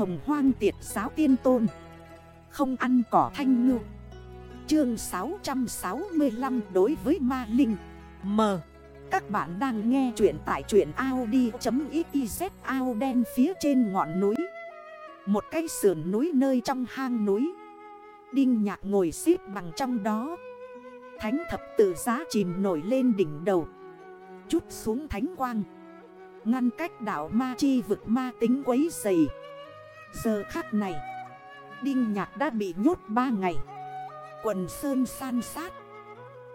hồng hoang tiệt giáo tiên tôn. Không ăn cỏ thanh ngư. Chương 665 đối với ma linh. M. Các bạn đang nghe chuyện tại chuyện Audi.xyz ao đen phía trên ngọn núi. Một cây sườn núi nơi trong hang núi. Đinh nhạc ngồi xếp bằng trong đó. Thánh thập tự giá chìm nổi lên đỉnh đầu. Chút xuống thánh quang. Ngăn cách đảo ma chi vực ma tính quấy dày. Giờ khắc này, Đinh nhạc đã bị nhốt 3 ngày. Quần sơn san sát,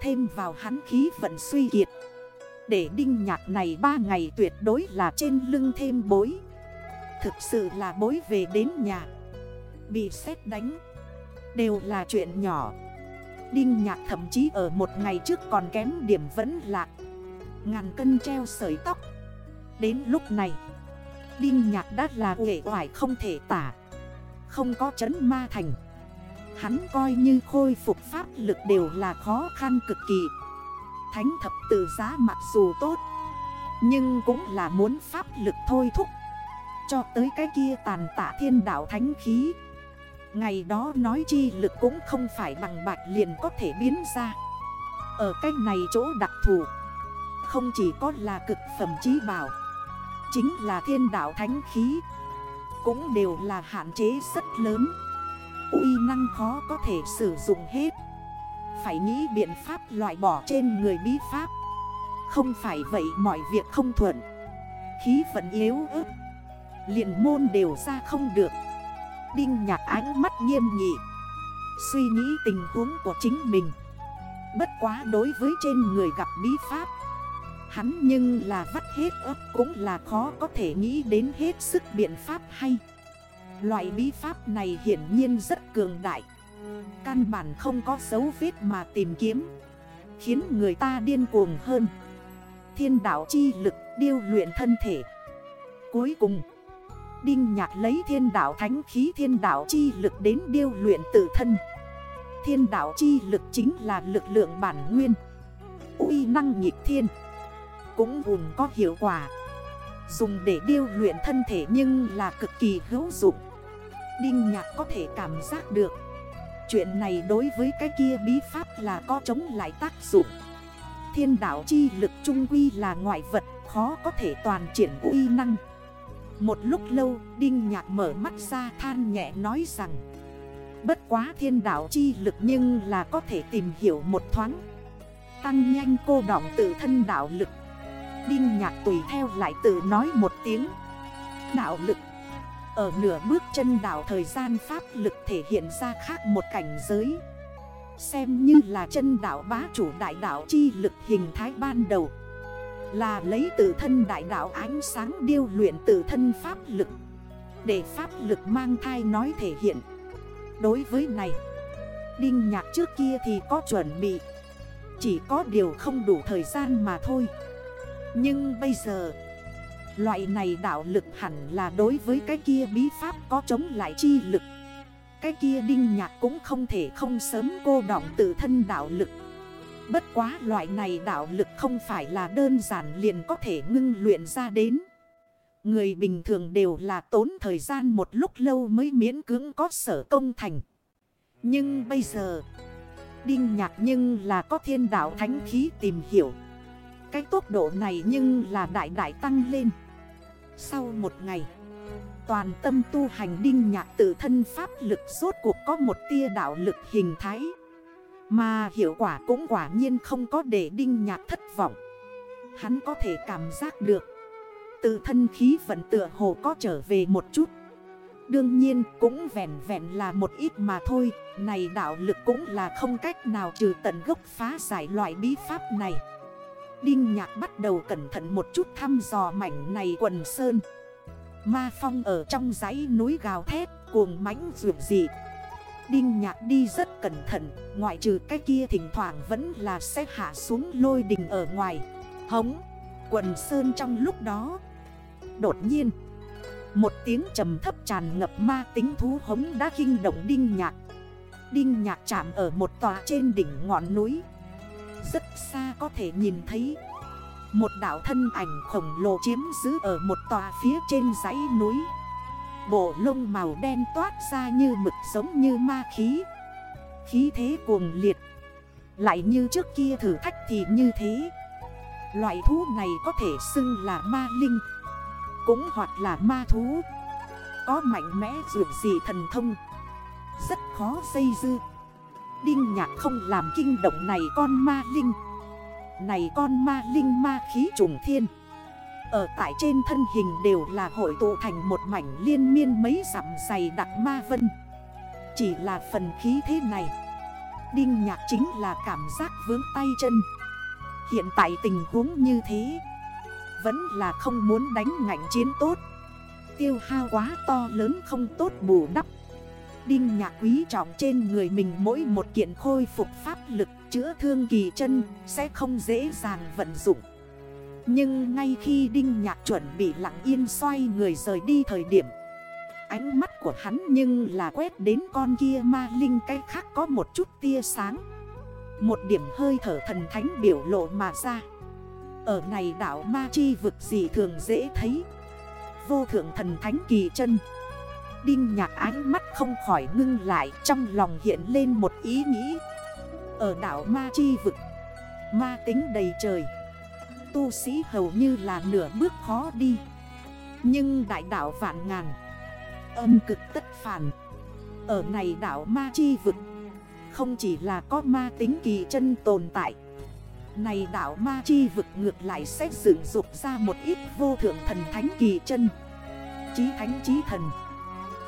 Thêm vào hắn khí vận suy kiệt. Để đinh nhạc này 3 ngày tuyệt đối là trên lưng thêm bối. Thực sự là bối về đến nhà. Bị xét đánh, Đều là chuyện nhỏ. Đinh nhạc thậm chí ở một ngày trước còn kém điểm vẫn lạc. Ngàn cân treo sợi tóc. Đến lúc này Đinh nhạc đã là nghệ hoài không thể tả, Không có chấn ma thành. Hắn coi như khôi phục pháp lực đều là khó khăn cực kỳ. Thánh thập tự giá mặc dù tốt, Nhưng cũng là muốn pháp lực thôi thúc, Cho tới cái kia tàn tạ thiên đạo thánh khí. Ngày đó nói chi lực cũng không phải bằng bạch liền có thể biến ra. Ở cách này chỗ đặc thù, Không chỉ có là cực phẩm trí bảo Chính là thiên đạo thánh khí, Cũng đều là hạn chế rất lớn. Uy năng khó có thể sử dụng hết. Phải nghĩ biện pháp loại bỏ trên người bí pháp. Không phải vậy mọi việc không thuận. Khí vận yếu ớt. Liền môn đều ra không được. Đinh nhạc ánh mắt nghiêm nghị. Suy nghĩ tình huống của chính mình. Bất quá đối với trên người gặp bí pháp Hắn nhưng là vắt hết ớt cũng là khó có thể nghĩ đến hết sức biện pháp hay. Loại bí pháp này hiển nhiên rất cường đại. Căn bản không có dấu vết mà tìm kiếm, Khiến người ta điên cuồng hơn. Thiên đảo chi lực điêu luyện thân thể. Cuối cùng, Đinh nhạc lấy thiên đảo thánh khí thiên đảo chi lực đến điêu luyện tự thân. Thiên đảo chi lực chính là lực lượng bản nguyên. Uy năng nhịp thiên. Cũng vùng có hiệu quả. Dùng để điêu luyện thân thể nhưng là cực kỳ hữu dụng. Đinh nhạc có thể cảm giác được. Chuyện này đối với cái kia bí pháp là có chống lại tác dụng. Thiên đảo chi lực trung quy là ngoại vật, Khó có thể toàn triển uy năng. Một lúc lâu, Đinh nhạc mở mắt ra than nhẹ nói rằng, Bất quá thiên đảo chi lực nhưng là có thể tìm hiểu một thoáng. Tăng nhanh cô đọng tự thân đảo lực. Đinh nhạc tùy theo lại tự nói một tiếng. Đạo lực. Ở nửa bước chân đảo thời gian pháp lực thể hiện ra khác một cảnh giới. Xem như là chân đảo bá chủ đại đảo chi lực hình thái ban đầu. Là lấy tự thân đại đảo ánh sáng điêu luyện tự thân pháp lực. Để pháp lực mang thai nói thể hiện. Đối với này, Đinh nhạc trước kia thì có chuẩn bị. Chỉ có điều không đủ thời gian mà thôi. Nhưng bây giờ, Loại này đạo lực hẳn là đối với cái kia bí pháp có chống lại chi lực. Cái kia đinh nhạc cũng không thể không sớm cô đọng tự thân đạo lực. Bất quá loại này đạo lực không phải là đơn giản liền có thể ngưng luyện ra đến. Người bình thường đều là tốn thời gian một lúc lâu mới miễn cưỡng có sở công thành. Nhưng bây giờ, Đinh nhạc nhưng là có thiên đạo thánh khí tìm hiểu. Cái tốc độ này nhưng là đại đại tăng lên. Sau một ngày, Toàn tâm tu hành đinh nhạc tự thân pháp lực rốt cuộc có một tia đạo lực hình thái. Mà hiệu quả cũng quả nhiên không có để đinh nhạc thất vọng. Hắn có thể cảm giác được, Tự thân khí vận tựa hồ có trở về một chút. Đương nhiên cũng vẹn vẹn là một ít mà thôi, Này đạo lực cũng là không cách nào trừ tận gốc phá giải loại bí pháp này. Đinh nhạc bắt đầu cẩn thận một chút thăm dò mảnh này quần sơn. Ma phong ở trong dãy núi gào thét, cuồng mãnh rượu dị. Đinh nhạc đi rất cẩn thận, Ngoại trừ cái kia thỉnh thoảng vẫn là sẽ hạ xuống lôi đình ở ngoài. Hống, Quần sơn trong lúc đó. Đột nhiên, Một tiếng trầm thấp tràn ngập ma tính thú hống đã kinh động đinh nhạc. Đinh nhạc chạm ở một tòa trên đỉnh ngọn núi. Rất xa có thể nhìn thấy. Một đảo thân ảnh khổng lồ chiếm giữ ở một tòa phía trên dãy núi. Bộ lông màu đen toát ra như mực giống như ma khí. Khí thế cuồng liệt. Lại như trước kia thử thách thì như thế. Loại thú này có thể xưng là ma linh, Cũng hoặc là ma thú. Có mạnh mẽ dược gì thần thông. Rất khó xây dư Đinh nhạc không làm kinh động này con ma linh. Này con ma linh ma khí trùng thiên. Ở tại trên thân hình đều là hội tụ thành một mảnh liên miên mấy dặm dày đặc ma vân. Chỉ là phần khí thế này, Đinh nhạc chính là cảm giác vướng tay chân. Hiện tại tình huống như thế, Vẫn là không muốn đánh ngạnh chiến tốt. Tiêu hao quá to lớn không tốt bù đắp. Đinh nhạc quý trọng trên người mình mỗi một kiện khôi phục pháp lực chữa thương kỳ chân sẽ không dễ dàng vận dụng. Nhưng ngay khi Đinh nhạc chuẩn bị lặng yên xoay người rời đi thời điểm, Ánh mắt của hắn nhưng là quét đến con kia ma linh cái khác có một chút tia sáng. Một điểm hơi thở thần thánh biểu lộ mà ra. Ở này đảo ma chi vực gì thường dễ thấy. Vô thượng thần thánh kỳ chân. Đinh nhạc ánh mắt không khỏi ngưng lại, Trong lòng hiện lên một ý nghĩ. Ở đảo Ma Chi Vực, Ma tính đầy trời, Tu sĩ hầu như là nửa bước khó đi. Nhưng đại đảo vạn ngàn, Âm cực tất phản. Ở này đảo Ma Chi Vực, Không chỉ là có ma tính kỳ chân tồn tại, Này đảo Ma Chi Vực ngược lại sẽ dựng dục ra một ít vô thượng thần thánh kỳ chân. Chí thánh chí thần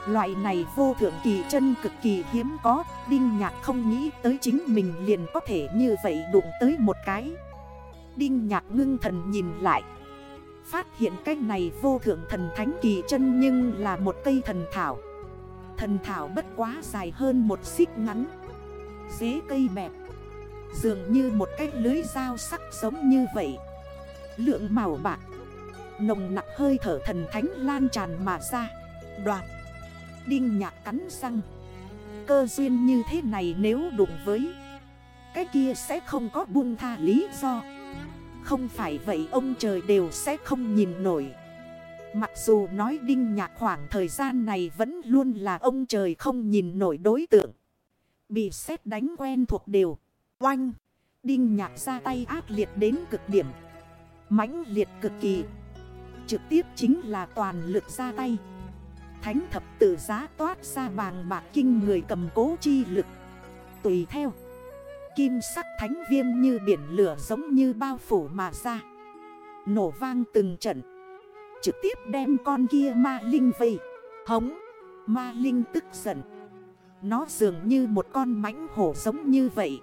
Loại này vô thượng kỳ chân cực kỳ hiếm có, Đinh nhạc không nghĩ tới chính mình liền có thể như vậy đụng tới một cái. Đinh nhạc ngưng thần nhìn lại. Phát hiện cái này vô thượng thần thánh kỳ chân nhưng là một cây thần thảo. Thần thảo bất quá dài hơn một xích ngắn. Dế cây bẹp. Dường như một cái lưới dao sắc giống như vậy. Lượng màu bạc. Nồng nặng hơi thở thần thánh lan tràn mà ra. Đoạt. Đinh nhạc cắn răng. Cơ duyên như thế này nếu đụng với, Cái kia sẽ không có buông tha lý do. Không phải vậy ông trời đều sẽ không nhìn nổi. Mặc dù nói đinh nhạc khoảng thời gian này vẫn luôn là ông trời không nhìn nổi đối tượng. Bị xét đánh quen thuộc đều. Oanh! Đinh nhạc ra tay ác liệt đến cực điểm. Mãnh liệt cực kỳ. Trực tiếp chính là toàn lực ra tay. Thánh thập tự giá toát ra vàng bạc kinh người cầm cố chi lực. Tùy theo, Kim sắc thánh viêm như biển lửa giống như bao phủ mà ra. Nổ vang từng trận, Trực tiếp đem con kia ma linh vây. Hống, Ma linh tức giận. Nó dường như một con mãnh hổ giống như vậy.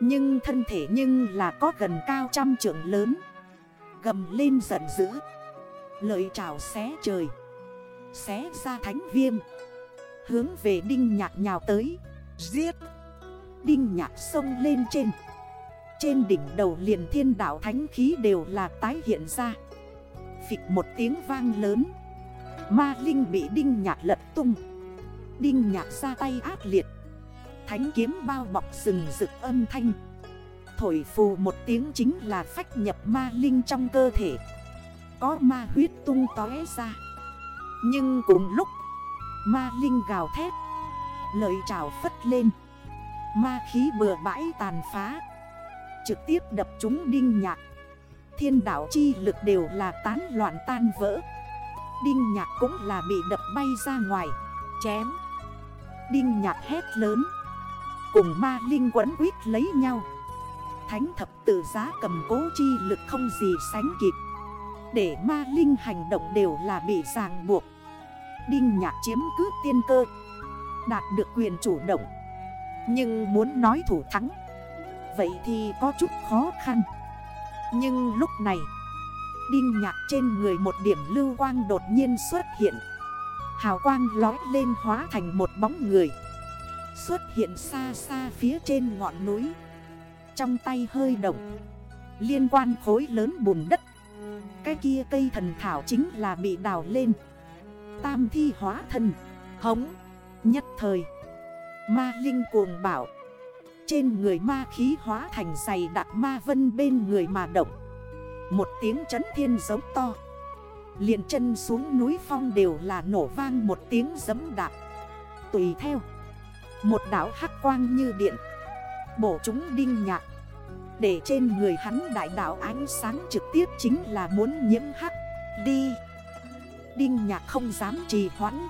Nhưng thân thể nhưng là có gần cao trăm trượng lớn. Gầm lên giận dữ. Lợi trào xé trời. Xé ra thánh viêm. Hướng về đinh nhạc nhào tới. Giết. Đinh nhạc sông lên trên. Trên đỉnh đầu liền thiên đảo thánh khí đều là tái hiện ra. Phịch một tiếng vang lớn. Ma linh bị đinh nhạc lật tung. Đinh nhạc ra tay ác liệt. Thánh kiếm bao bọc rừng rực âm thanh. Thổi phù một tiếng chính là phách nhập ma linh trong cơ thể. Có ma huyết tung tóe ra nhưng cùng lúc, Ma Linh gào thét Lợi trào phất lên. Ma khí bừa bãi tàn phá, Trực tiếp đập chúng đinh nhạc. Thiên đảo chi lực đều là tán loạn tan vỡ. Đinh nhạc cũng là bị đập bay ra ngoài, Chém. Đinh nhạc hét lớn, Cùng ma linh quấn quýt lấy nhau. Thánh thập tự giá cầm cố chi lực không gì sánh kịp. Để ma linh hành động đều là bị ràng buộc. Đinh nhạc chiếm cứ tiên cơ, Đạt được quyền chủ động, Nhưng muốn nói thủ thắng, Vậy thì có chút khó khăn. Nhưng lúc này, Đinh nhạc trên người một điểm lưu quang đột nhiên xuất hiện. Hào quang lói lên hóa thành một bóng người, Xuất hiện xa xa phía trên ngọn núi. Trong tay hơi động, Liên quan khối lớn bùn đất cái kia cây thần thảo chính là bị đào lên. Tam thi hóa thân Hống. Nhất thời. Ma linh cuồng bảo. Trên người ma khí hóa thành dày đặc ma vân bên người mà động. Một tiếng chấn thiên giống to. Liền chân xuống núi phong đều là nổ vang một tiếng giấm đạp. Tùy theo. Một đảo hắc quang như điện. Bổ chúng đinh nhạc. Để trên người hắn đại đạo ánh sáng trực tiếp chính là muốn nhiễm hắc. Đi. Đinh nhạc không dám trì hoãn.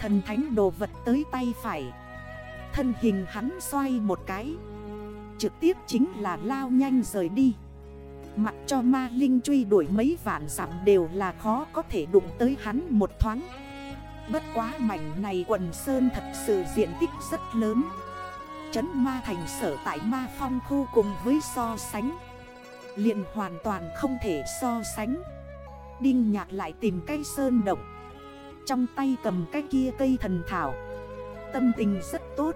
Thần thánh đồ vật tới tay phải. Thân hình hắn xoay một cái. Trực tiếp chính là lao nhanh rời đi. Mặt cho ma linh truy đuổi mấy vạn dặm đều là khó có thể đụng tới hắn một thoáng. Bất quá mảnh này quần sơn thật sự diện tích rất lớn. Chấn ma thành sở tại ma phong khu cùng với so sánh. Liền hoàn toàn không thể so sánh. Đinh nhạc lại tìm cây sơn động. Trong tay cầm cái kia cây thần thảo. Tâm tình rất tốt.